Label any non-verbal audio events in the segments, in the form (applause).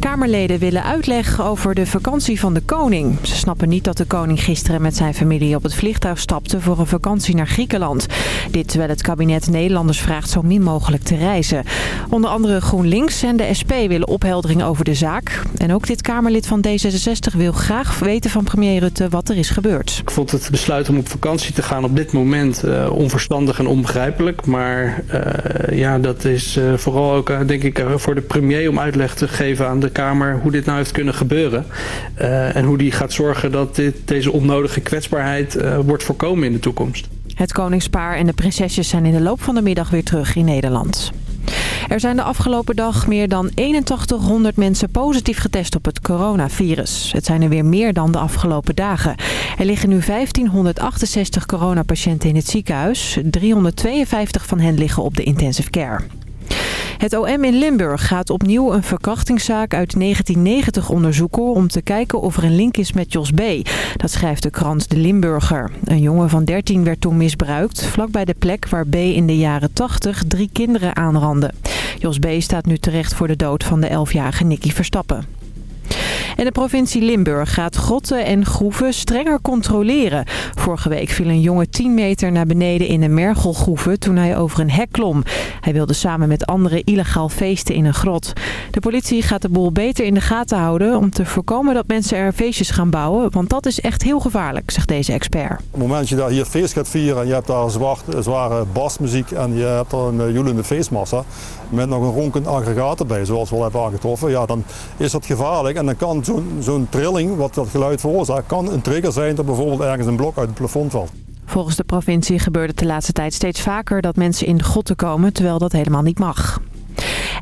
Kamerleden willen uitleg over de vakantie van de koning. Ze snappen niet dat de koning gisteren met zijn familie op het vliegtuig stapte voor een vakantie naar Griekenland. Dit terwijl het kabinet Nederlanders vraagt zo min mogelijk te reizen. Onder andere GroenLinks en de SP willen opheldering over de zaak. En ook dit Kamerlid van D66 wil graag weten van premier Rutte wat er is gebeurd. Ik vond het besluit om op vakantie te gaan op dit moment uh, onverstandig en onbegrijpelijk. Maar uh, ja, dat is uh, vooral ook denk ik voor de premier om uitleg te geven aan de Kamer hoe dit nou heeft kunnen gebeuren. Uh, en hoe die gaat zorgen dat dit, deze onnodige kwetsbaarheid uh, wordt voorkomen in de toekomst. Het koningspaar en de prinsesjes zijn in de loop van de middag weer terug in Nederland. Er zijn de afgelopen dag meer dan 8100 mensen positief getest op het coronavirus. Het zijn er weer meer dan de afgelopen dagen. Er liggen nu 1568 coronapatiënten in het ziekenhuis. 352 van hen liggen op de intensive care. Het OM in Limburg gaat opnieuw een verkrachtingszaak uit 1990 onderzoeken... om te kijken of er een link is met Jos B. Dat schrijft de krant De Limburger. Een jongen van 13 werd toen misbruikt... vlakbij de plek waar B in de jaren 80 drie kinderen aanrandde. Jos B. staat nu terecht voor de dood van de 11-jarige Nicky Verstappen. En de provincie Limburg gaat grotten en groeven strenger controleren. Vorige week viel een jongen 10 meter naar beneden in een mergelgroeve toen hij over een hek klom. Hij wilde samen met anderen illegaal feesten in een grot. De politie gaat de boel beter in de gaten houden om te voorkomen dat mensen er feestjes gaan bouwen. Want dat is echt heel gevaarlijk, zegt deze expert. Op het moment dat je daar hier feest gaat vieren en je hebt daar zware basmuziek en je hebt er een joelende feestmassa met nog een ronkend aggregaat erbij, zoals we al hebben aangetroffen, ja, dan is dat gevaarlijk. En dan kan zo'n zo'n trilling, wat dat geluid veroorzaakt, kan een trigger zijn dat bijvoorbeeld ergens een blok uit het plafond valt. Volgens de provincie gebeurt het de laatste tijd steeds vaker dat mensen in de grotten komen, terwijl dat helemaal niet mag.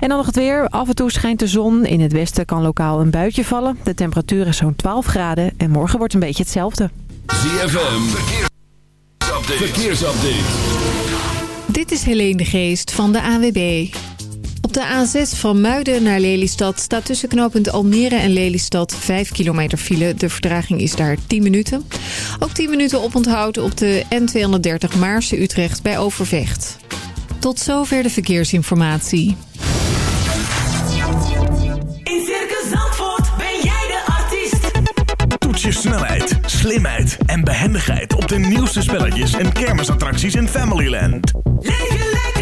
En dan nog het weer. Af en toe schijnt de zon. In het westen kan lokaal een buitje vallen. De temperatuur is zo'n 12 graden en morgen wordt een beetje hetzelfde. ZFM, verkeersupdate. verkeersupdate. Dit is Helene de Geest van de AWB. Op de A6 van Muiden naar Lelystad staat tussen knooppunt Almere en Lelystad 5 kilometer file. De verdraging is daar 10 minuten. Ook 10 minuten oponthoud op de N230 Maarse-Utrecht bij Overvecht. Tot zover de verkeersinformatie. In Circus Zandvoort ben jij de artiest. Toets je snelheid, slimheid en behendigheid op de nieuwste spelletjes en kermisattracties in Familyland. Leef je lekker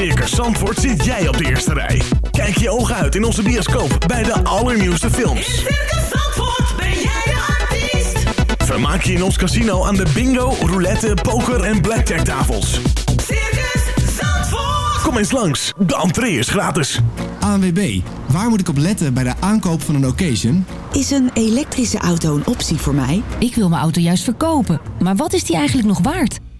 Circus Zandvoort zit jij op de eerste rij. Kijk je ogen uit in onze bioscoop bij de allernieuwste In films. Circus Zandvoort ben jij de artiest. Vermaak je in ons casino aan de bingo, roulette, poker en blackjack tafels. Circus Zandvoort. Kom eens langs, de entree is gratis. ANWB, waar moet ik op letten bij de aankoop van een occasion? Is een elektrische auto een optie voor mij? Ik wil mijn auto juist verkopen, maar wat is die eigenlijk nog waard?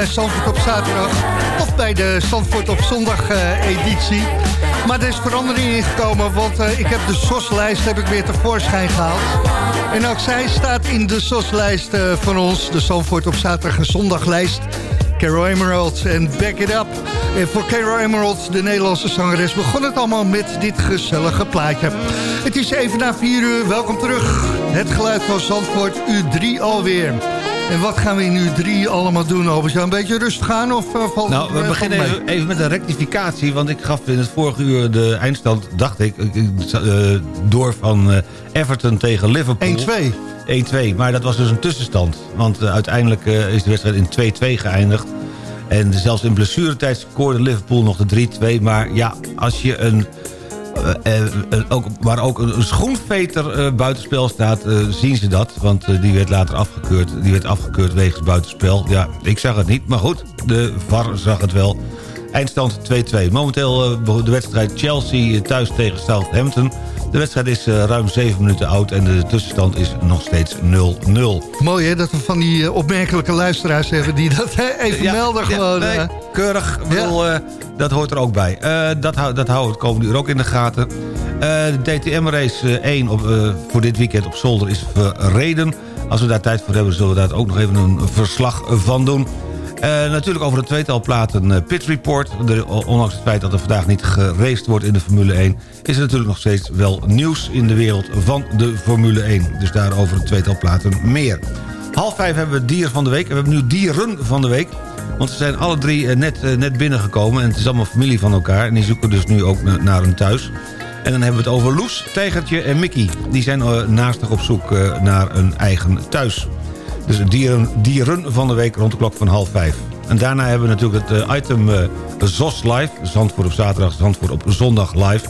Bij op zaterdag. Of bij de Zandvoort op zondag eh, editie. Maar er is verandering ingekomen, want eh, ik heb de SOS-lijst heb ik weer tevoorschijn gehaald. En ook zij staat in de SOS-lijst eh, van ons, de Zandvoort op zaterdag en zondaglijst. Carol Emerald en Back It Up. En voor Carol Emerald, de Nederlandse zangeres, begon het allemaal met dit gezellige plaatje. Het is even na 4 uur, welkom terug. Het geluid van Zandvoort, uur 3 alweer. En wat gaan we in uur 3 allemaal doen, Albert? Een beetje rustig aan of uh, valt Nou, we eh, beginnen valt mee? even, even met een rectificatie. Want ik gaf in het vorige uur de eindstand, dacht ik, eh, door van eh, Everton tegen Liverpool. 1-2. 1-2, maar dat was dus een tussenstand. Want uiteindelijk is de wedstrijd in 2-2 geëindigd. En zelfs in blessuretijd scoorde Liverpool nog de 3-2. Maar ja, als je een... eh, eh, eh, ook, waar ook een, schoenveter buitenspel staat, zien ze dat. Want die werd later afgekeurd. Die werd afgekeurd wegens buitenspel. Ja, ik zag het niet. Maar goed, de VAR zag het wel. Eindstand 2-2. Momenteel eh, de wedstrijd Chelsea thuis tegen Southampton. De wedstrijd is eh, ruim 7 minuten oud en de tussenstand is nog steeds 0-0. Mooi hè, dat we van die eh, opmerkelijke luisteraars hebben... die dat even Ja, melden ja, gewoon. nee, eh. keurig. Bedoel, eh, dat hoort er ook bij. Eh, dat, hou- dat houden we het komende uur ook in de gaten. Eh, de DTM-race 1 op, eh, voor dit weekend op zolder is verreden. Als we daar tijd voor hebben, zullen we daar ook nog even een verslag van doen. Eh, natuurlijk over een tweetal platen eh, Pit Report. De, ondanks het feit dat er vandaag niet geraced wordt in de Formule 1... is er natuurlijk nog steeds wel nieuws in de wereld van de Formule 1. Dus daarover een tweetal platen meer. Half vijf hebben we dier van de week. En we hebben nu dieren van de week. Want ze zijn alle drie eh, net, net binnengekomen. En het is allemaal familie van elkaar. En die zoeken dus nu ook na- naar een thuis. En dan hebben we het over Loes, Tijgertje en Mickey. Die zijn naastig op zoek naar een eigen thuis. Dus dieren, dieren van de week rond de klok van half vijf. En daarna hebben we natuurlijk het eh, item eh, ZOS Live. Zandvoort op zaterdag, Zandvoort op zondag live.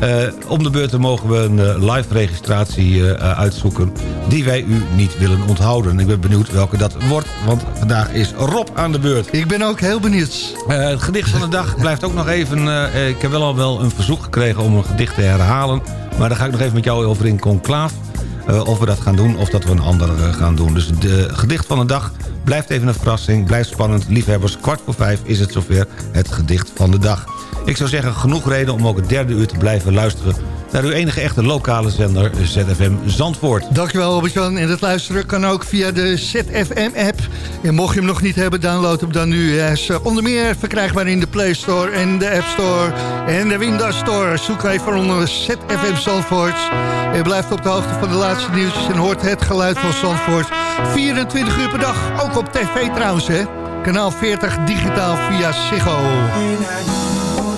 Eh, om de beurt mogen we een live registratie uitzoeken... die wij u niet willen onthouden. Ik ben benieuwd welke dat wordt, want vandaag is Rob aan de beurt. Ik ben ook heel benieuwd. Het gedicht van de dag blijft ook nog even... ik heb wel al wel een verzoek gekregen om een gedicht te herhalen... maar daar ga ik nog even met jou over in conclaaf... eh, of we dat gaan doen of dat we een ander eh, gaan doen. Dus de gedicht van de dag blijft even een verrassing. Blijft spannend. Liefhebbers, kwart voor vijf is het zover het gedicht van de dag. Ik zou zeggen, genoeg reden om ook het derde uur te blijven luisteren... naar uw enige echte lokale zender ZFM Zandvoort. Dankjewel Albert-Jan. En het luisteren kan ook via de ZFM-app. En mocht je hem nog niet hebben, download hem dan nu. Hij is eh, onder meer verkrijgbaar in de Play Store en de App Store en de Windows Store. Zoek even onder ZFM Zandvoort. En blijft op de hoogte van de laatste nieuwtjes en hoort het geluid van Zandvoort. 24 uur per dag, ook op tv trouwens hè. Kanaal 40 digitaal via Ziggo.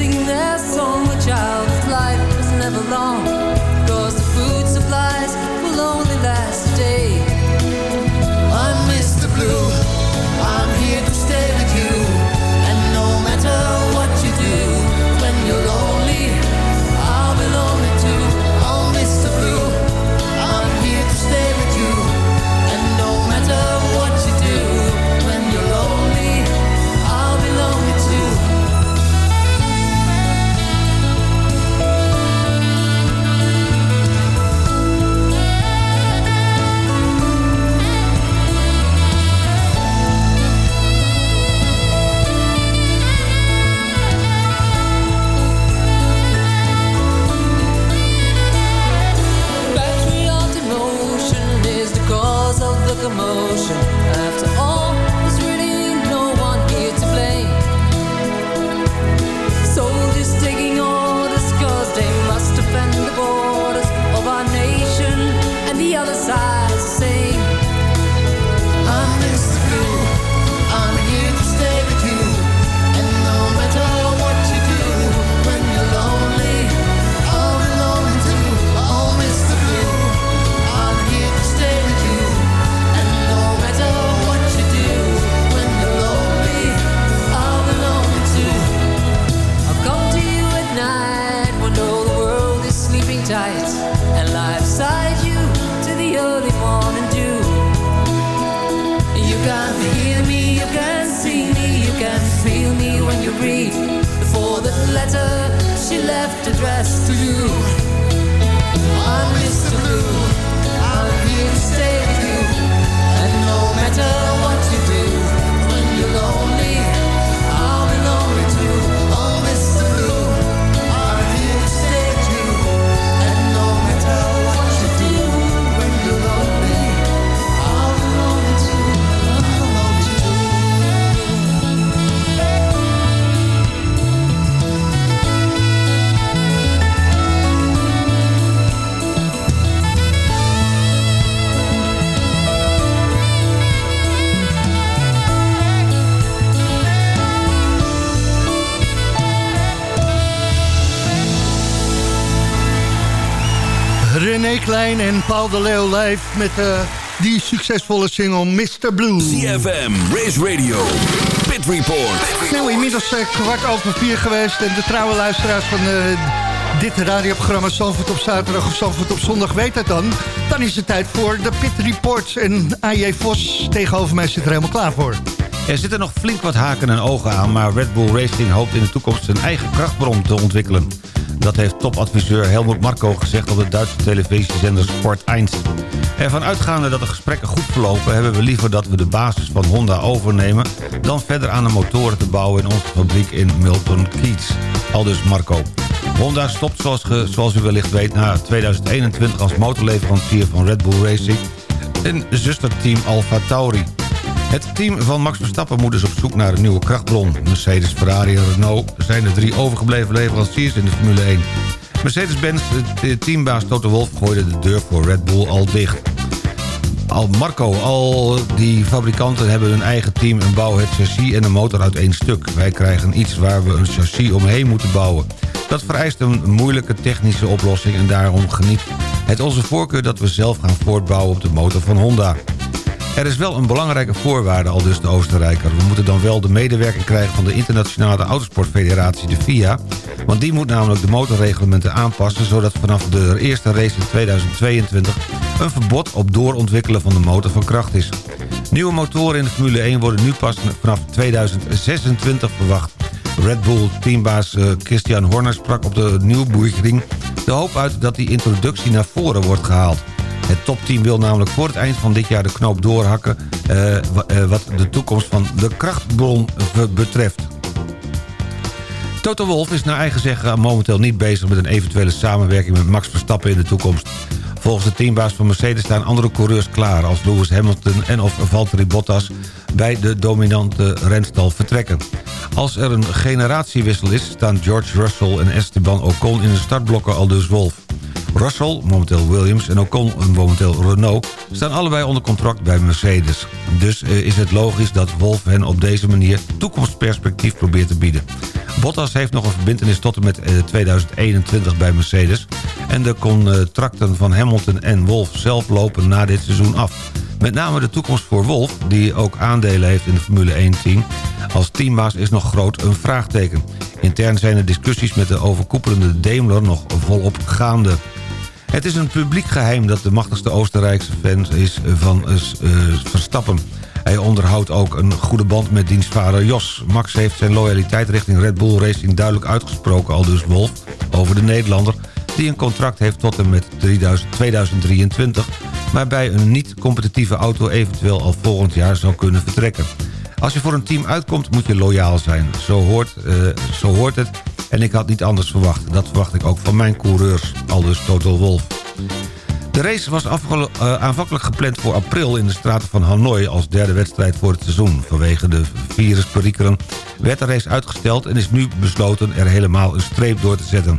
sing their song, the child's life was never long. Paul de Leeuw live met eh, die succesvolle single Mr. Blue. CFM, Race Radio, Pit Report. Nou, inmiddels eh, kwart over vier geweest. En de trouwe luisteraars van eh, dit radioprogramma Zandvoort op zaterdag of Zandvoort op zondag weet het dan. Dan is het tijd voor de Pit Reports. En AJ Vos tegenover mij zit er helemaal klaar voor. Er zitten nog flink wat haken en ogen aan... maar Red Bull Racing hoopt in de toekomst zijn eigen krachtbron te ontwikkelen. Dat heeft topadviseur Helmut Marko gezegd op de Duitse televisiezender Sport 1. Ervan uitgaande dat de gesprekken goed verlopen... hebben we liever dat we de basis van Honda overnemen... dan verder aan de motoren te bouwen in onze fabriek in Milton Keynes. Aldus Marco. Honda stopt zoals, zoals u wellicht weet na 2021 als motorleverancier van Red Bull Racing... en zusterteam Alfa Tauri. Het team van Max Verstappen moet dus op zoek naar een nieuwe krachtbron. Mercedes, Ferrari en Renault zijn de drie overgebleven leveranciers in de Formule 1. Mercedes-Benz, de teambaas Toto Wolff, gooide de deur voor Red Bull al dicht. Al Marco, al die fabrikanten hebben hun eigen team en bouwen het chassis en de motor uit één stuk. Wij krijgen iets waar we een chassis omheen moeten bouwen. Dat vereist een moeilijke technische oplossing en daarom geniet het onze voorkeur dat we zelf gaan voortbouwen op de motor van Honda. Er is wel een belangrijke voorwaarde, al dus de Oostenrijker. We moeten dan wel de medewerking krijgen van de Internationale Autosportfederatie, de FIA. Want die moet namelijk de motorreglementen aanpassen... zodat vanaf de eerste race in 2022 een verbod op doorontwikkelen van de motor van kracht is. Nieuwe motoren in de Formule 1 worden nu pas vanaf 2026 verwacht. Red Bull teambaas eh, Christian Horner sprak op de Nürburgring de hoop uit dat die introductie naar voren wordt gehaald. Het topteam wil namelijk voor het eind van dit jaar de knoop doorhakken... eh, eh, wat de toekomst van de krachtbron betreft. Toto Wolff is naar eigen zeggen momenteel niet bezig met een eventuele samenwerking met Max Verstappen in de toekomst. Volgens de teambaas van Mercedes staan andere coureurs klaar... als Lewis Hamilton en of Valtteri Bottas bij de dominante renstal vertrekken. Als er een generatiewissel is, staan George Russell en Esteban Ocon in de startblokken al dus Wolff. Russell, momenteel Williams, en Ocon, momenteel Renault... staan allebei onder contract bij Mercedes. Dus eh, is het logisch dat Wolff hen op deze manier toekomstperspectief probeert te bieden. Bottas heeft nog een verbintenis tot en met eh, 2021 bij Mercedes... en de contracten van Hamilton en Wolff zelf lopen na dit seizoen af. Met name de toekomst voor Wolff, die ook aandelen heeft in de Formule 1-team... als teambaas is nog groot een vraagteken. Intern zijn de discussies met de overkoepelende Daimler nog volop gaande. Het is een publiek geheim dat de machtigste Oostenrijkse fan is van eh, eh, Verstappen. Hij onderhoudt ook een goede band met diens vader Jos. Max heeft zijn loyaliteit richting Red Bull Racing duidelijk uitgesproken... al dus Wolf over de Nederlander... die een contract heeft tot en met 3000 2023... maar bij een niet-competitieve auto eventueel al volgend jaar zou kunnen vertrekken. Als je voor een team uitkomt moet je loyaal zijn. Zo hoort, eh, zo hoort het en ik had niet anders verwacht. Dat verwacht ik ook van mijn coureurs, aldus Total Wolf. De race was eh, aanvankelijk gepland voor april in de straten van Hanoi... als derde wedstrijd voor het seizoen. Vanwege de virusperikelen werd de race uitgesteld... en is nu besloten er helemaal een streep door te zetten.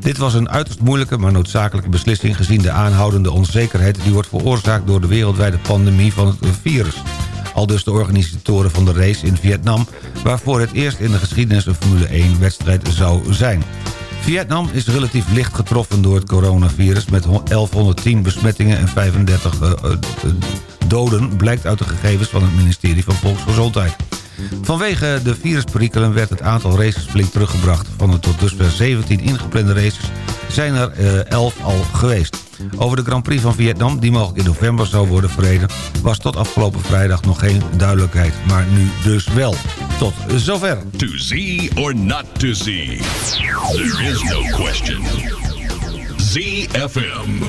Dit was een uiterst moeilijke, maar noodzakelijke beslissing... gezien de aanhoudende onzekerheid die wordt veroorzaakt... door de wereldwijde pandemie van het virus. Al dus de organisatoren van de race in Vietnam... waarvoor het eerst in de geschiedenis een Formule 1-wedstrijd zou zijn. Vietnam is relatief licht getroffen door het coronavirus... met 1110 besmettingen en 35 eh, eh, eh, doden... blijkt uit de gegevens van het ministerie van Volksgezondheid. Vanwege de virusperikelen werd het aantal races flink teruggebracht. Van de tot dusver 17 ingeplande races zijn er eh, 11 al geweest. Over de Grand Prix van Vietnam, die mogelijk in november zou worden verreden... was tot afgelopen vrijdag nog geen duidelijkheid. Maar nu dus wel. Tot zover. To Z or not to Z? There is no question. ZFM.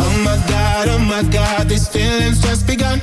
Oh my god, oh my god, these feelings just begun.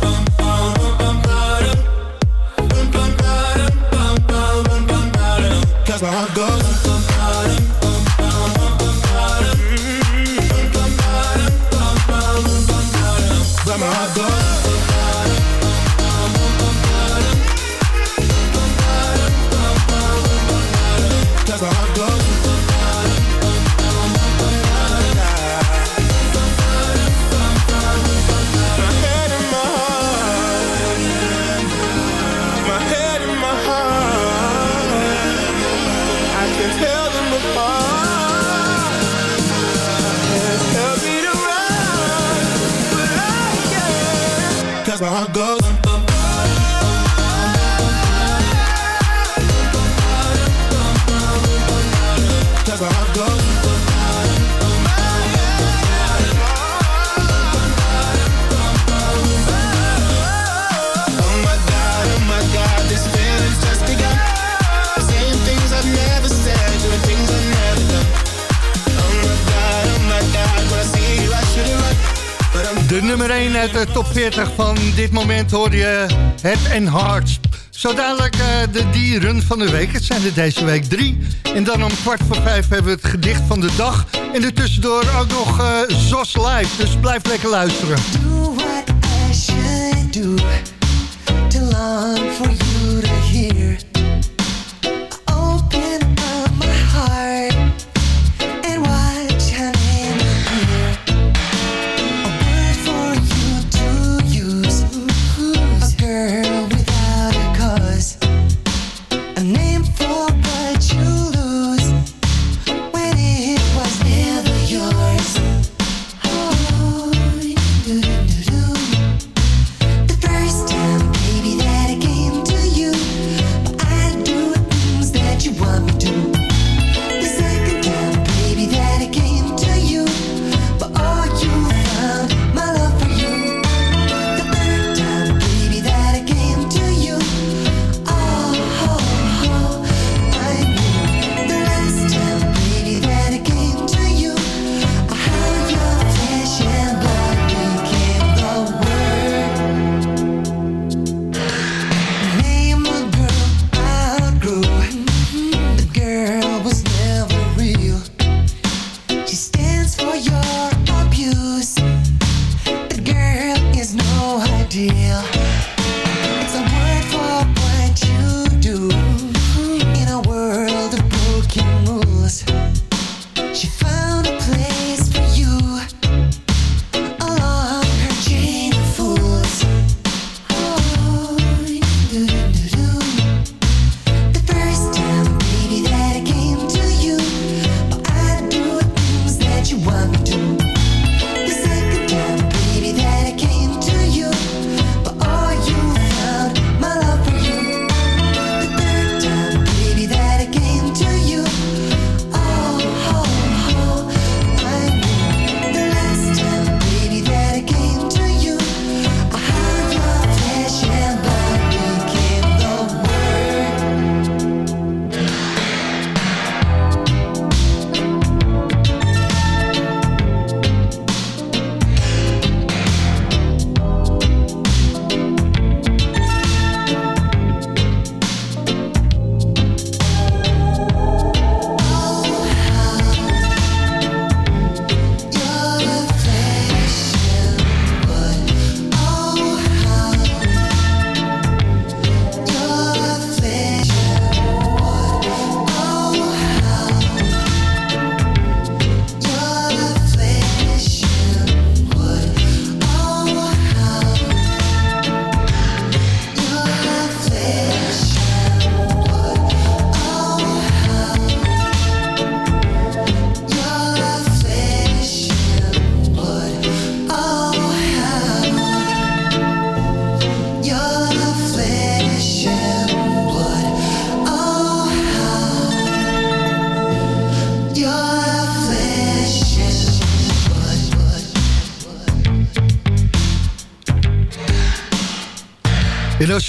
van dit moment hoor je het en hearts. Zo dadelijk eh, de dieren van de week. Het zijn er deze week drie. En dan om kwart voor vijf hebben we het gedicht van de dag. En er tussendoor ook nog eh, ZOS Live. Dus blijf lekker luisteren.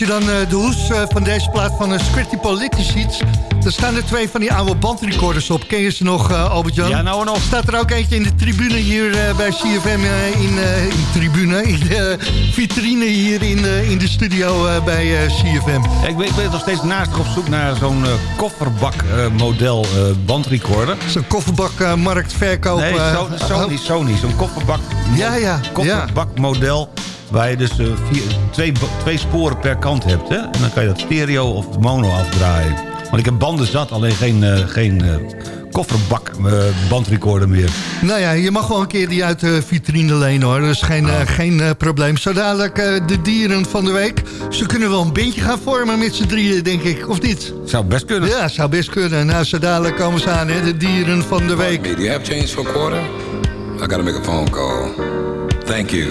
Je dan eh, de hoes eh, van deze plaat van een Scripty Politici ziet... dan staan er twee van die oude bandrecorders op. Ken je ze nog, eh, Albert-Jan? Ja, nou en nog. Staat er ook eentje in de tribune hier eh, bij CFM... eh, in, eh, in tribune, in de vitrine hier in, eh, in de studio eh, bij eh, CFM. Ik ben, ik ben nog steeds naast op zoek naar zo'n eh, kofferbak-model bandrecorder. Zo'n kofferbakmarktverkoop. Nee, Zo- Sony, Sony. Zo'n kofferbak, Ja, ja, kofferbakmodel... waar je dus eh, vier, twee, twee sporen per kant hebt. Hè? En dan kan je dat stereo of mono afdraaien. Want ik heb banden zat, alleen geen, eh, geen eh, kofferbak bandrecorder meer. Nou ja, je mag wel een keer die uit de vitrine lenen hoor. Dat is geen, Ah. geen eh, probleem. Zo dadelijk eh, de dieren van de week. Ze kunnen wel een bandje gaan vormen met z'n drieën, denk ik. Of niet? Zou best kunnen. Ja, zou best kunnen. Nou, zo dadelijk komen ze aan, hè. De dieren van de week. Do you have change for a quarter? I gotta make a phone call. Thank you.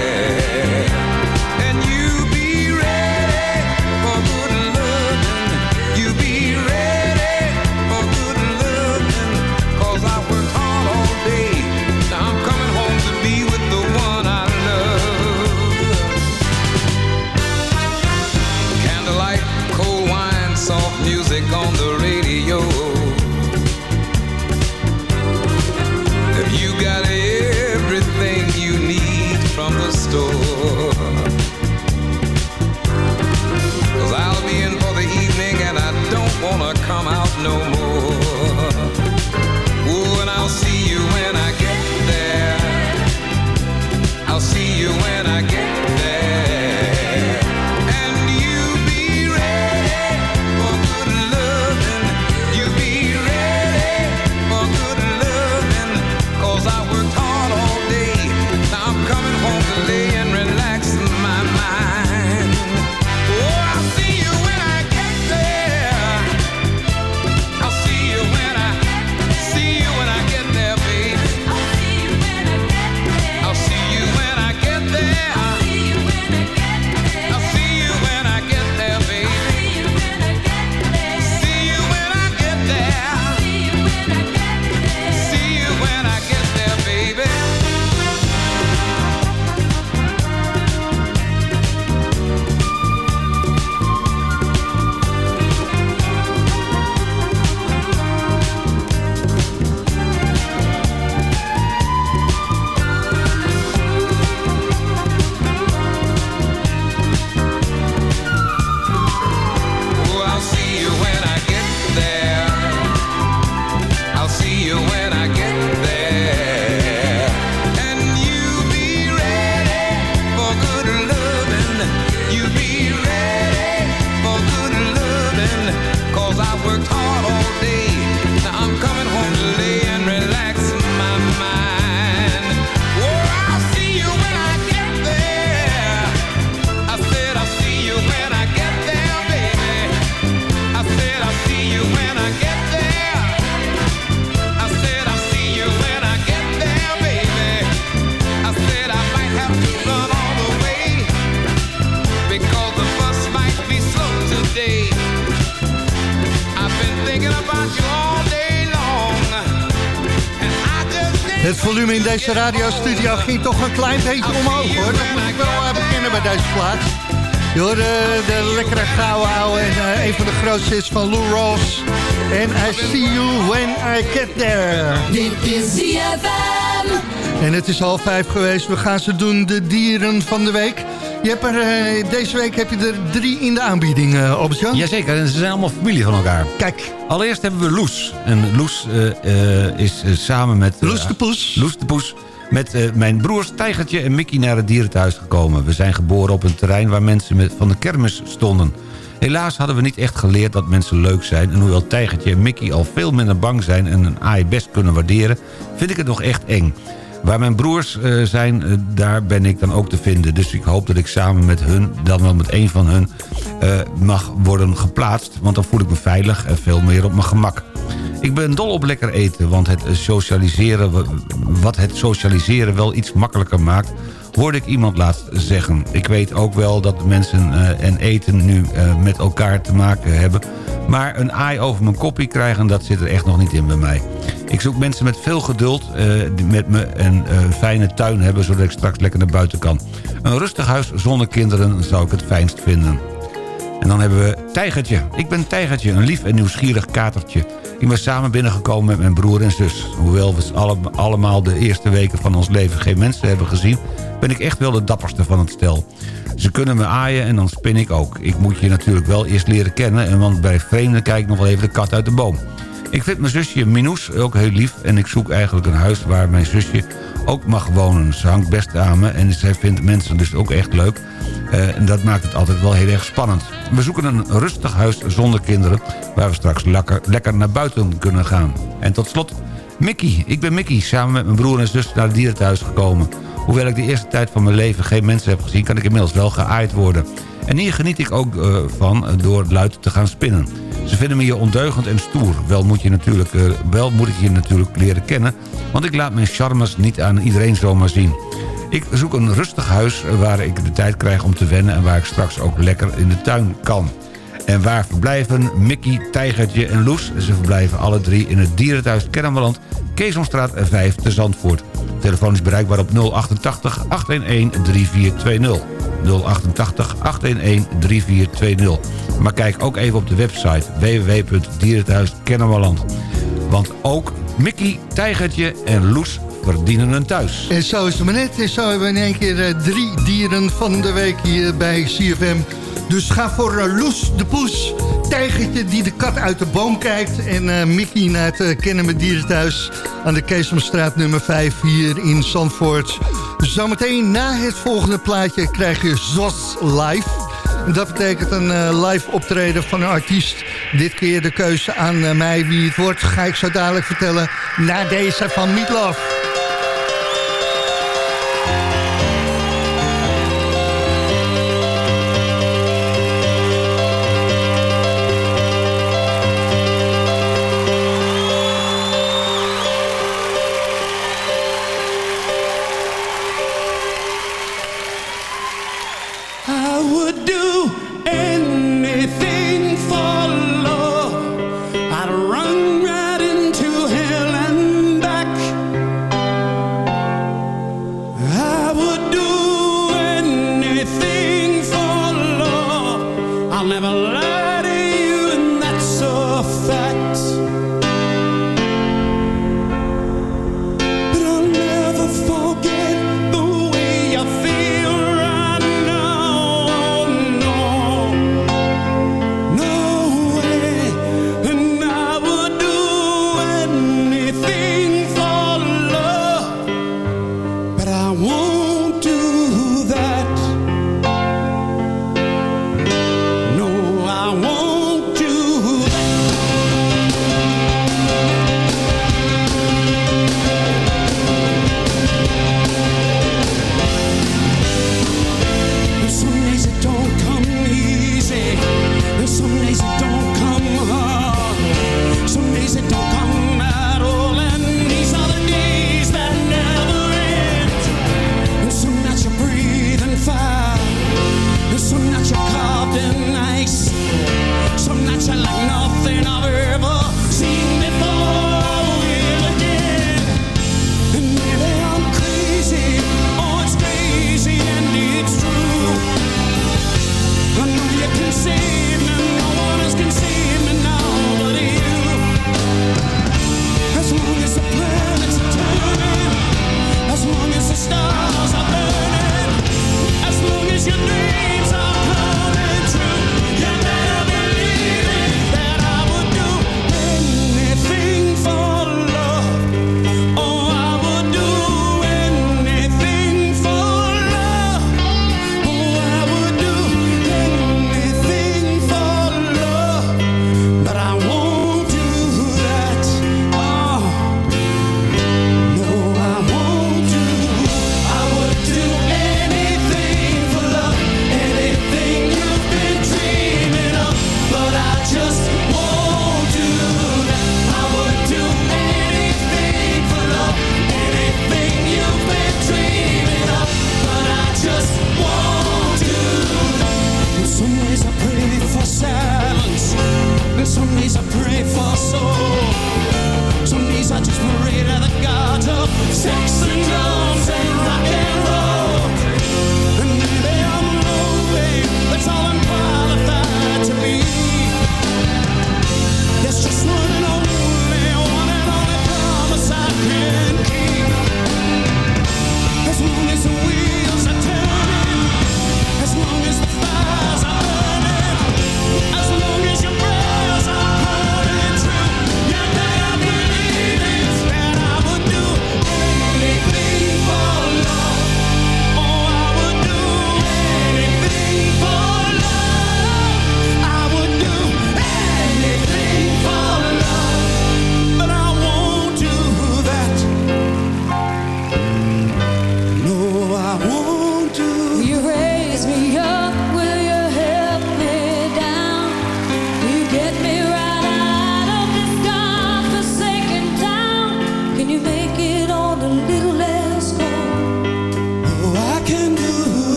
Het volume in deze radiostudio ging toch een klein beetje omhoog hoor. Dat moet ik wel eh, bekennen bij deze plaats. Je hoorde de lekkere gouden ouwe en eh, een van de grootste is van Lou Ross. En I see you when I get there. Dit is ZFM. En het is half vijf geweest. We gaan ze doen, de dieren van de week. Je hebt er, eh, deze week heb je er drie in de aanbieding, uh, Albert-Jan. Jazeker, en ze zijn allemaal familie van elkaar. Kijk. Allereerst hebben we Loes. En Loes eh, eh, is eh, samen met... Loes de Poes. Loes de Poes. Met eh, mijn broers Tijgertje en Mickey naar het dierenthuis gekomen. We zijn geboren op een terrein waar mensen met, van de kermis stonden. Helaas hadden we niet echt geleerd dat mensen leuk zijn... en hoewel Tijgertje en Mickey al veel minder bang zijn... en een aai best kunnen waarderen, vind ik het nog echt eng. Waar mijn broers eh, zijn, eh, daar ben ik dan ook te vinden. Dus ik hoop dat ik samen met hun, dan wel met een van hun... eh, mag worden geplaatst, want dan voel ik me veilig... en veel meer op mijn gemak. Ik ben dol op lekker eten, want het socialiseren, wat het socialiseren wel iets makkelijker maakt hoorde ik iemand laatst zeggen. Ik weet ook wel dat mensen eh, en eten nu eh, met elkaar te maken hebben. Maar een aai over mijn koppie krijgen, dat zit er echt nog niet in bij mij. Ik zoek mensen met veel geduld eh, die met me een fijne tuin hebben... zodat ik straks lekker naar buiten kan. Een rustig huis zonder kinderen zou ik het fijnst vinden. En dan hebben we Tijgertje. Ik ben Tijgertje, een lief en nieuwsgierig katertje. Ik ben samen binnengekomen met mijn broer en zus. Hoewel we alle, allemaal de eerste weken van ons leven geen mensen hebben gezien... ben ik echt wel de dapperste van het stel. Ze kunnen me aaien en dan spin ik ook. Ik moet je natuurlijk wel eerst leren kennen... En want bij vreemden kijk ik nog wel even de kat uit de boom. Ik vind mijn zusje Minoes ook heel lief... en ik zoek eigenlijk een huis waar mijn zusje ook mag wonen. Ze hangt best aan me en zij vindt mensen dus ook echt leuk. Eh, en dat maakt het altijd wel heel erg spannend. We zoeken een rustig huis zonder kinderen... waar we straks lekker, lekker naar buiten kunnen gaan. En tot slot Mickey. Ik ben Mickey, samen met mijn broer en zus naar het dierenthuis gekomen. Hoewel ik de eerste tijd van mijn leven geen mensen heb gezien... kan ik inmiddels wel geaaid worden. En hier geniet ik ook eh, van eh, door luid te gaan spinnen. Ze vinden me hier ondeugend en stoer. Wel moet, je natuurlijk, eh, wel moet ik je natuurlijk leren kennen... want ik laat mijn charmes niet aan iedereen zomaar zien. Ik zoek een rustig huis waar ik de tijd krijg om te wennen... en waar ik straks ook lekker in de tuin kan. En waar verblijven Mickey, Tijgertje en Loes? Ze verblijven alle drie in het dierenthuis Kennemerland... Keesomstraat 5 te Zandvoort. Telefoon is bereikbaar op 088 811 3420. 088 811 3420. Maar kijk ook even op de website www.dierenthuis-kennemerland. Want ook Mickey, Tijgertje en Loes verdienen een thuis. En zo is het maar net. En zo hebben we in één keer eh, drie dieren van de week hier bij CFM. Dus ga voor eh, Loes de Poes, Tijgertje die de kat uit de boom kijkt... en eh, Mickey naar het uh, Kennemer Dierenthuis aan de Keesomstraat nummer 5 hier in Zandvoort. Zometeen na het volgende plaatje krijg je Zos Live... Dat betekent een live optreden van een artiest. Dit keer de keuze aan mij wie het wordt, ga ik zo dadelijk vertellen... na deze van Meatloaf.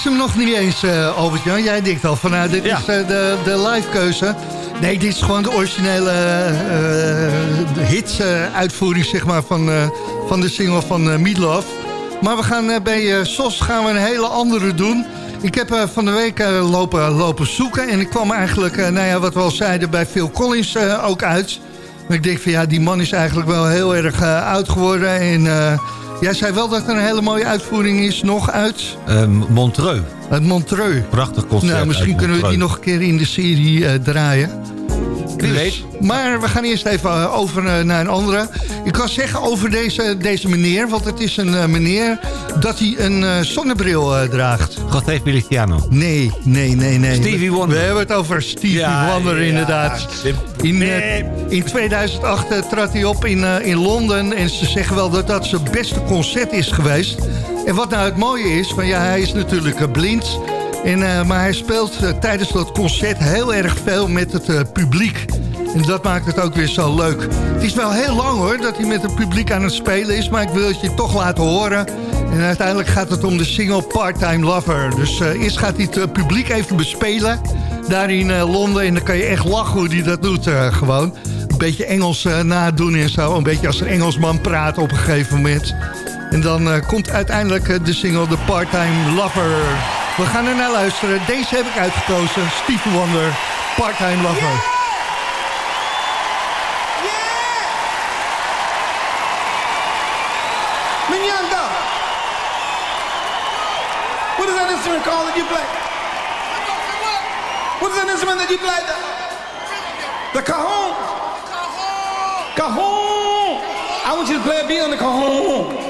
Is hem nog niet eens, eh Albert-Jan. Jij denkt al van, nou, dit Ja. is eh, de, de live keuze. Nee, dit is gewoon de originele eh hits-uitvoering zeg maar, van, van de single van Meatloaf. Maar we gaan bij SOS gaan we een hele andere doen. Ik heb van de week lopen, lopen zoeken en ik kwam eigenlijk, nou ja, wat we al zeiden, bij Phil Collins ook uit. Maar ik denk van ja, die man is eigenlijk wel heel erg oud geworden. En jij zei wel dat er een hele mooie uitvoering is, nog uit Eh, Montreux. het Montreux. Prachtig concert Nou, misschien uit kunnen we die nog een keer in de serie eh, draaien. Weet. Maar we gaan eerst even eh, over eh, naar een andere. Ik kan zeggen over deze, deze meneer, want het is een eh, meneer... dat hij een zonnebril draagt. José Feliciano. Nee, nee, nee, nee. Stevie Wonder. We hebben het over Stevie Ja, Wonder ja, inderdaad. In, in 2008 eh, trad hij op in, in Londen. En ze zeggen wel dat dat zijn beste concert is geweest. En wat nou het mooie is, van ja, hij is natuurlijk blind. En, eh, maar hij speelt eh, tijdens dat concert heel erg veel met het eh, publiek. En dat maakt het ook weer zo leuk. Het is wel heel lang hoor, dat hij met het publiek aan het spelen is. Maar ik wil het je toch laten horen. En uiteindelijk gaat het om de single Part-Time Lover. Dus eerst gaat hij het publiek even bespelen. Daar in Londen. En dan kan je echt lachen hoe hij dat doet gewoon. Een beetje Engels nadoen en zo. Een beetje als een Engelsman praat op een gegeven moment. En dan komt uiteindelijk de single The Part-Time Lover. We gaan er naar luisteren. Deze heb ik uitgekozen. Stevie Wonder, Part-Time Lover. Minyanga. What is that instrument called that you play? What is that instrument that you play? The cajon. Cajon. I want you to play a beat on the cajon.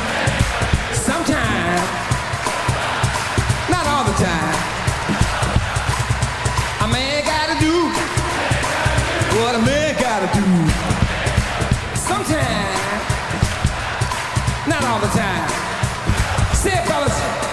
Sometime. Not all the time. Say it, fellas.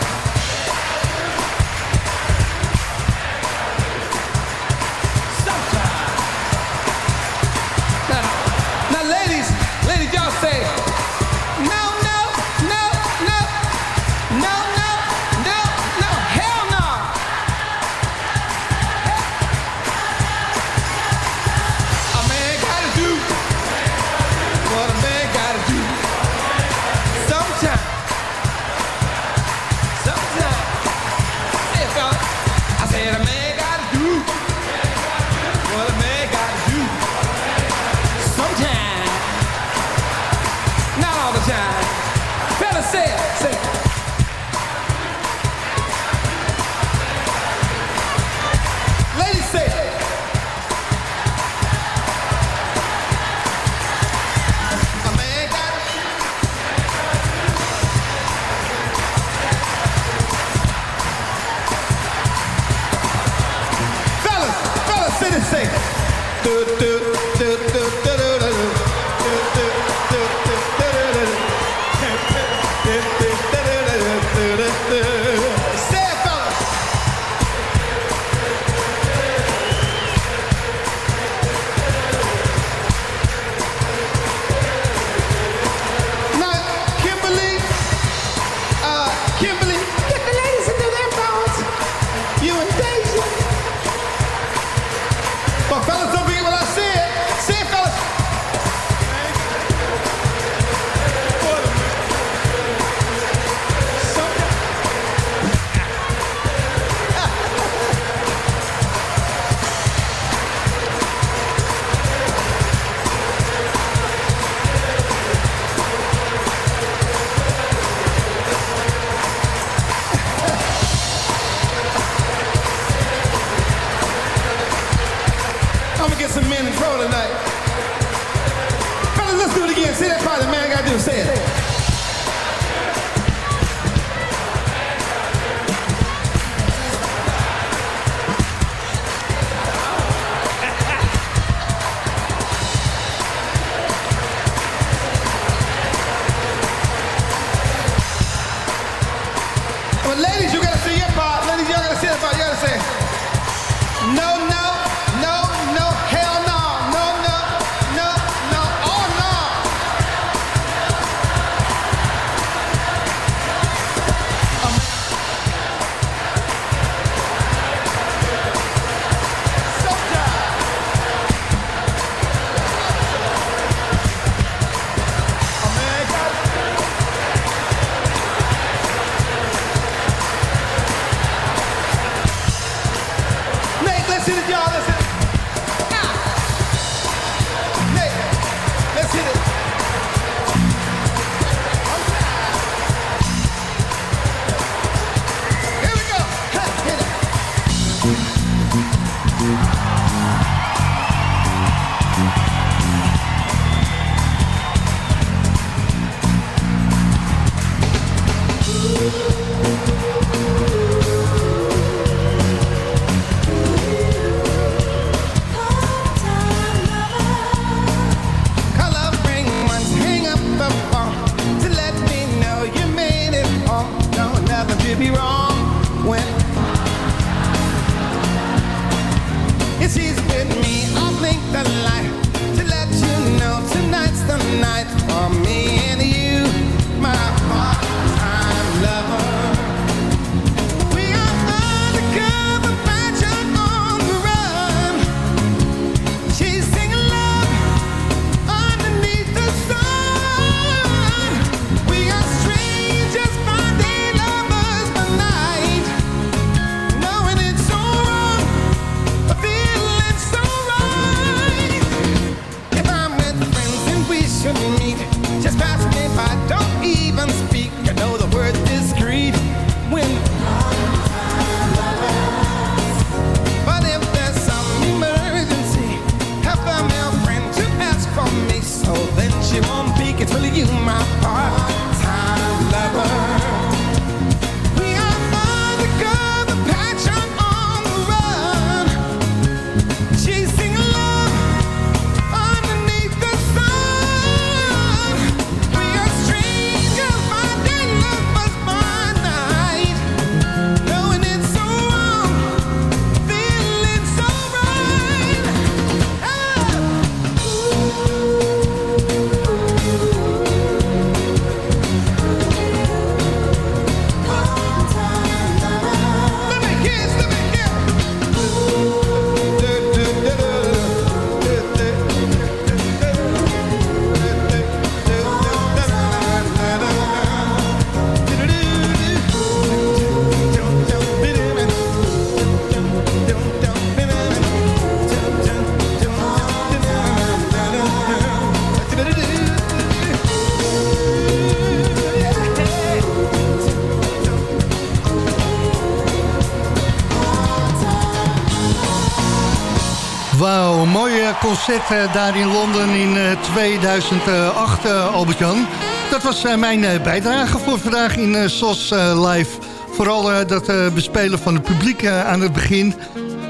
Concert eh, daar in Londen in eh, 2008, eh, Albert-Jan. Dat was eh, mijn eh, bijdrage voor vandaag in eh, SOS eh, Live. Vooral eh, dat eh, bespelen van het publiek eh, aan het begin.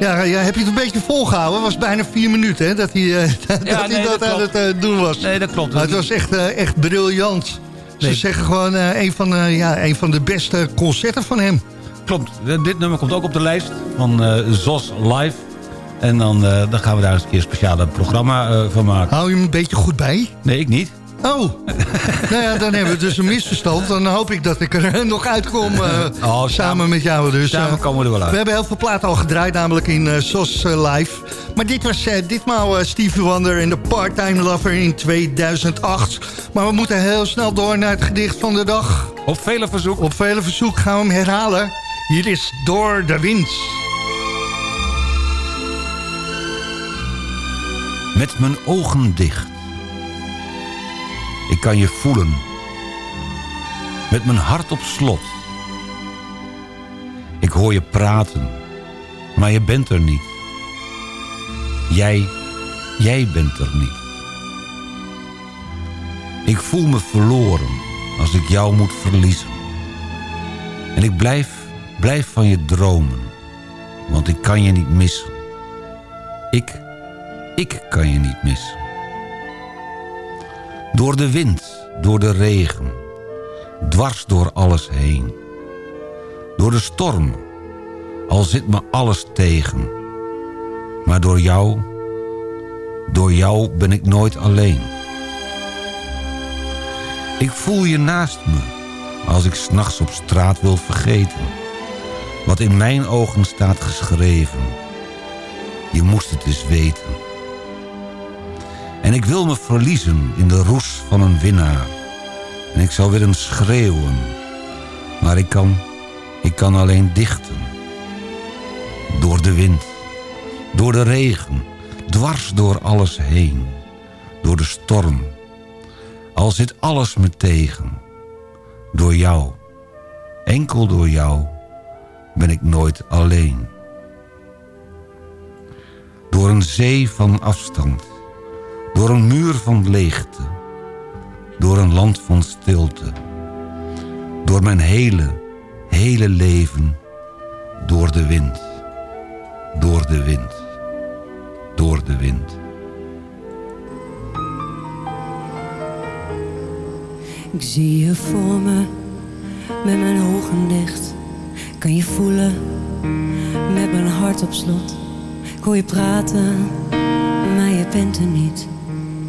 Ja, ja, heb je het een beetje volgehouden? Het was bijna vier minuten hè, dat hij, eh, (laughs) dat, Ja, hij nee, dat, dat aan het eh, doen was. Nee, dat klopt. Maar het was echt, eh, echt briljant. Ze zeggen gewoon eh, een, van, eh, ja, een van de beste concerten van hem. Klopt. Eh, Dit nummer komt ook op de lijst van eh ZOS Live. En dan, eh, dan gaan we daar eens een keer een speciale programma eh, van maken. Hou je hem een beetje goed bij? Nee, ik niet. Oh, (laughs) nou ja, dan hebben we dus een misverstand. Dan hoop ik dat ik er nog uitkom eh, samen met jou. Dus, samen eh, komen we er wel uit. We hebben heel veel platen al gedraaid, namelijk in eh, SOS eh, Live. Maar dit was eh, ditmaal eh, Stevie Wonder en de Part-Time Lover in 2008. Maar we moeten heel snel door naar het gedicht van de dag. Op vele verzoek. Op vele verzoek gaan we hem herhalen. Hier is Door de Wind. Met mijn ogen dicht. Ik kan je voelen. Met mijn hart op slot. Ik hoor je praten. Maar je bent er niet. Jij Jij bent er niet. Ik voel me verloren als ik jou moet verliezen. En ik blijf, blijf van je dromen, want ik kan je niet missen. Ik, ik kan je niet missen. Door de wind, door de regen, dwars door alles heen. Door de storm, al zit me alles tegen. Maar door jou, door jou ben ik nooit alleen. Ik voel je naast me, als ik s'nachts op straat wil vergeten. Wat in mijn ogen staat geschreven. Je moest het eens weten. En ik wil me verliezen in de roes van een winnaar. En ik zou willen schreeuwen. Maar ik kan, ik kan alleen dichten. Door de wind, door de regen, dwars door alles heen. Door de storm, al zit alles me tegen. Door jou, enkel door jou, ben ik nooit alleen. Door een zee van afstand, door een muur van leegte, door een land van stilte. Door mijn hele, hele leven, door de wind, door de wind, door de wind. Ik zie je voor me, met mijn ogen dicht. Kan je voelen, met mijn hart op slot. Ik hoor je praten, maar je bent er niet.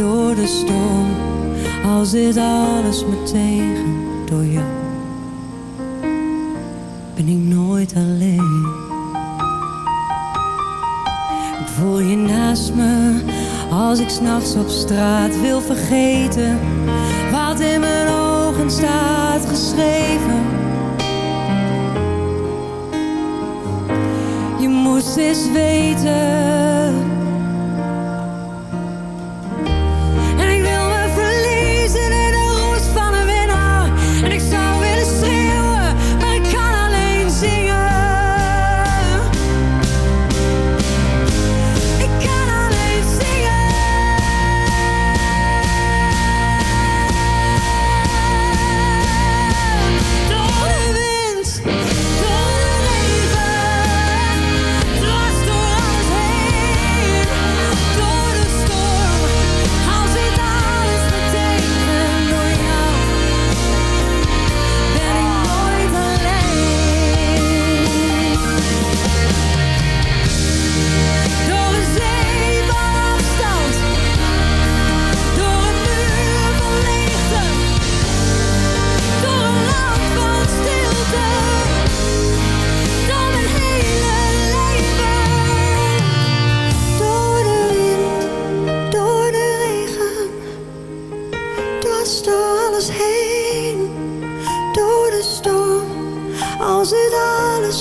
Door de storm, al zit alles me tegen. Door jou ben ik nooit alleen. Ik voel je naast me, als ik s'nachts op straat wil vergeten wat in mijn ogen staat geschreven. Je moest eens weten.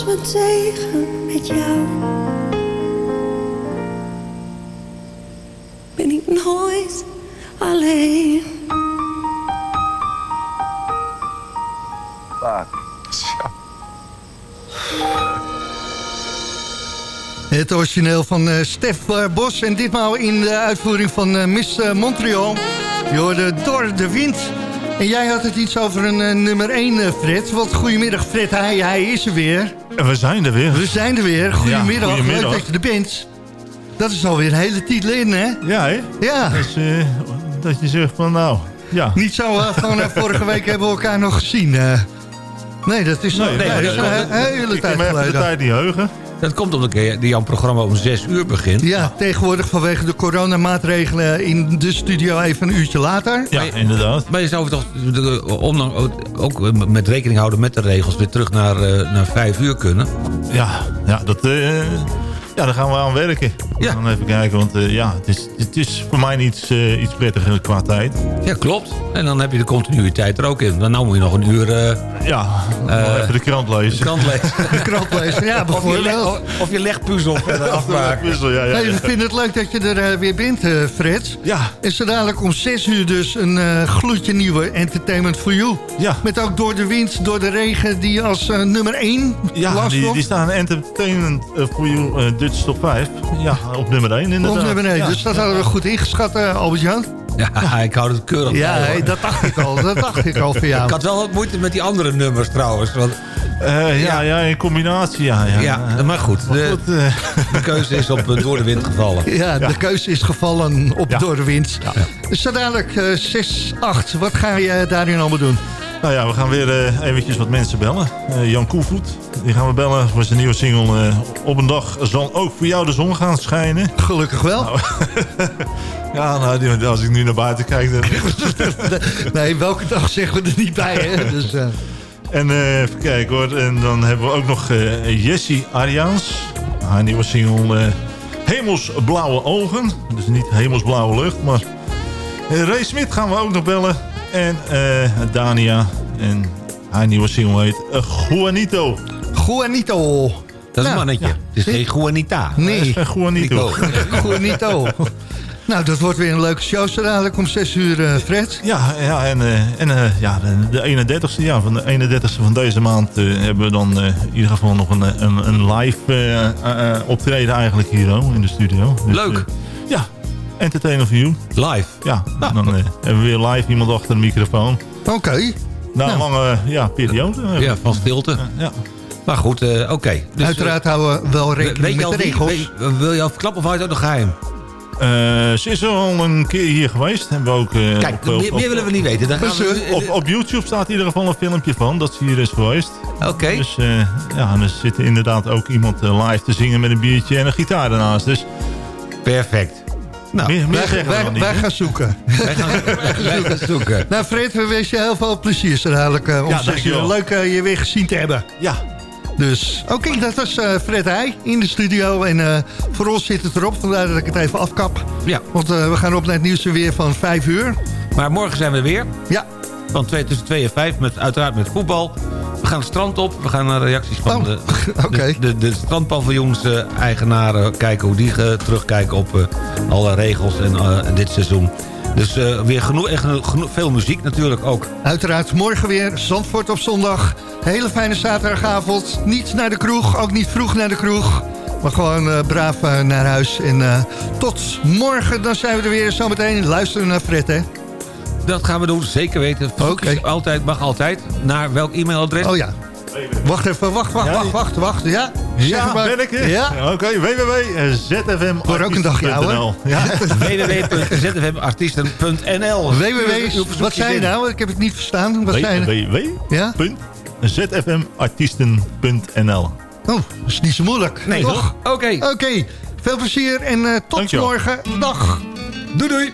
Me tegen met jou. Ben ik nooit alleen. Het origineel van eh, Stef eh, Bos en ditmaal in de uitvoering van eh, Miss Montreal. Je hoorde Door de Wind. En jij had het iets over een nummer 1, eh, Fred. Want goedemiddag Fred, hij, hij is er weer. We zijn er weer. We zijn er weer. Goedemiddag, Ja, goedemiddag. leuk dat je er bent. Dat is alweer een hele titel in, hè? Ja, hè? Ja. Dus, eh, dat je zegt van nou, ja. Niet zo eh, van eh, vorige week hebben we elkaar nog gezien. eh. nee, dat is, Nee, nee, nee, dat is dat- een he- hele ik tijd kan me even de geleden. tijd niet heugen. Dat komt omdat ik- jouw programma om 6 uur begint. Ja, tegenwoordig vanwege de coronamaatregelen in de studio even een uurtje later. Ja, inderdaad. Maar je zou toch eh, ook met rekening houden met de regels... weer terug naar, eh, naar 5 uur kunnen. Ja, ja, dat, eh, ja, daar gaan we aan werken. Ja. Dan even kijken, want eh, ja, het is, het is voor mij iets, eh, iets prettiger qua tijd. Ja, klopt. En dan heb je de continuïteit er ook in. Dan nou moet je nog een uur... eh, ja, eh, even de krant lezen. De krant lezen. (laughs) De krant lezen, ja, Of je, bijvoorbeeld. leg, of je legpuzzel (laughs) verder afmaken. Puzzel, ja, ja, ja. ik vind het leuk dat je er eh, weer bent, eh, Fred. Ja. En zo dadelijk om 6 uur dus een eh, gloedje nieuwe Entertainment for You. Ja. Met ook door de wind, door de regen, die als eh, nummer 1 Ja, last die, die staan entertainment eh, for you eh, Dutch top 5. Ja, op nummer 1 inderdaad. Op nummer 1, Ja. dus dat hadden we goed ingeschat, eh, Albert-Jan. Ja, (laughs) ik hou het keurig Ja, bij, hoor. hey, dat dacht ik al, dat dacht ik al jou. Ik had wel wat moeite met die andere nummers trouwens. Want, Eh, ja, ja, in combinatie, ja. Ja, ja, maar goed. Maar De, goed, eh, (laughs) de keuze is op eh, door de wind gevallen. Ja, de keuze is gevallen op Ja. door de wind. Dus dadelijk eh, 6, 8. Wat ga je daarin allemaal doen? Nou ja, we gaan weer eh, eventjes wat mensen bellen. Eh, Jan Koevoet, die gaan we bellen voor zijn nieuwe single. eh, op een dag zal ook voor jou de zon gaan schijnen. Gelukkig wel. (laughs) Ja, nou, als ik nu naar buiten kijk... Dan... (laughs) nee, welke dag zeggen we er niet bij, hè? Dus, En even kijken hoor. En dan hebben we ook nog Jessie Ariaans. Haar nieuwe single Hemelsblauwe Ogen. Dus niet Hemelsblauwe Lucht, maar... Ray Smit gaan we ook nog bellen. En eh, Dania. En haar nieuwe single heet eh, Juanito. Juanito. Dat is een mannetje. Het is geen Juanita. Nee, Juanito. (laughs) Juanito. nou, dat wordt weer een leuke show zo dadelijk om 6 uur, eh, Fred. Ja, ja en, eh, en eh, ja, de, de 31ste, ja, van de 31ste van deze maand hebben we dan eh, in ieder geval nog een, een, een live optreden eigenlijk hier oh, in de studio. Dus, Leuk. ja, Entertainer for You. Live. Ja, dan eh, hebben we weer live iemand achter de microfoon. Oké. Na een Nou. lange ja, periode. eh, Ja, van stilte. ja. Maar goed, eh, oké. Dus, Uiteraard houden we wel eh, rekening met de wie- regels. weet- wil je al verklappen of houdt het ook nog geheim? Eh, ze is al een keer hier geweest. Hebben we ook, eh, Kijk, op, meer, meer willen we niet weten. Dan gaan we, op, op YouTube staat in ieder geval een filmpje van dat ze hier is geweest. Oké. Dus eh, ja, en er zit inderdaad ook iemand eh, live te zingen met een biertje en een gitaar daarnaast. Dus Perfect. Nou, meer, meer Wij, niet. gaan zoeken. (laughs) (laughs) wij gaan, wij gaan zoeken. Nou, Fred, we wensen je heel veel plezier zo dadelijk eh, om Ja, 6 dankjewel. uur. Leuk eh, je weer gezien te hebben. Ja, Dus, oké, dat was eh, Fred Heij in de studio. En voor ons zit het erop, vandaar dat ik het even afkap. Ja, Want we gaan op naar het nieuws weer van 5 uur. maar morgen zijn we weer. Ja, Van twee, tussen 2 en 5, met, uiteraard met voetbal. We gaan het strand op. We gaan naar reacties van Oh, de, (laughs) oké. de, de, de strandpaviljoens eh, eigenaren. Kijken hoe die eh, terugkijken op eh, alle regels en dit seizoen. Dus weer genoeg, en geno- geno- veel muziek natuurlijk ook. uiteraard morgen weer Zandvoort op zondag. Hele fijne zaterdagavond. Niet naar de kroeg, ook niet vroeg naar de kroeg. Maar gewoon eh, braaf naar huis. En tot morgen, dan zijn we er weer zometeen. Luisteren naar Fred, hè? Dat gaan we doen, zeker weten. Is Altijd, mag altijd. Naar welk e-mailadres? Oh ja. Wacht even, wacht, wacht, Ja, wacht, wacht, wacht. Ja, zeg ja maar. ben ik er? Ja, Oké, www.zfm Voor ook een dagje, ouwe. Ja. (laughs) www.zfmartiesten.nl www. Wat zei je nou? Ik heb het niet verstaan. Wat zei je? Ja? www.zfmartiesten.nl Oh, dat is niet zo moeilijk. Nee, toch? Oké. Oké, veel plezier en eh, tot Dankjewel. morgen. Dag. Doei doei.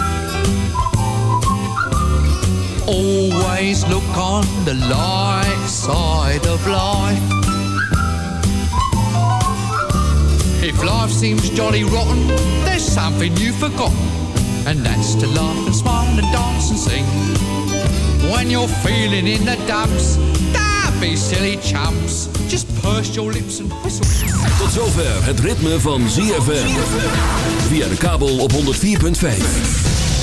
Always look on the light side of life. If life seems jolly rotten, there's something you've forgotten, and that's to laugh and smile and dance and sing. When you're feeling in the dumps, don't be silly chumps. Just purse your lips and whistle. Tot zover het ritme van ZFM. Via de kabel op 104.5.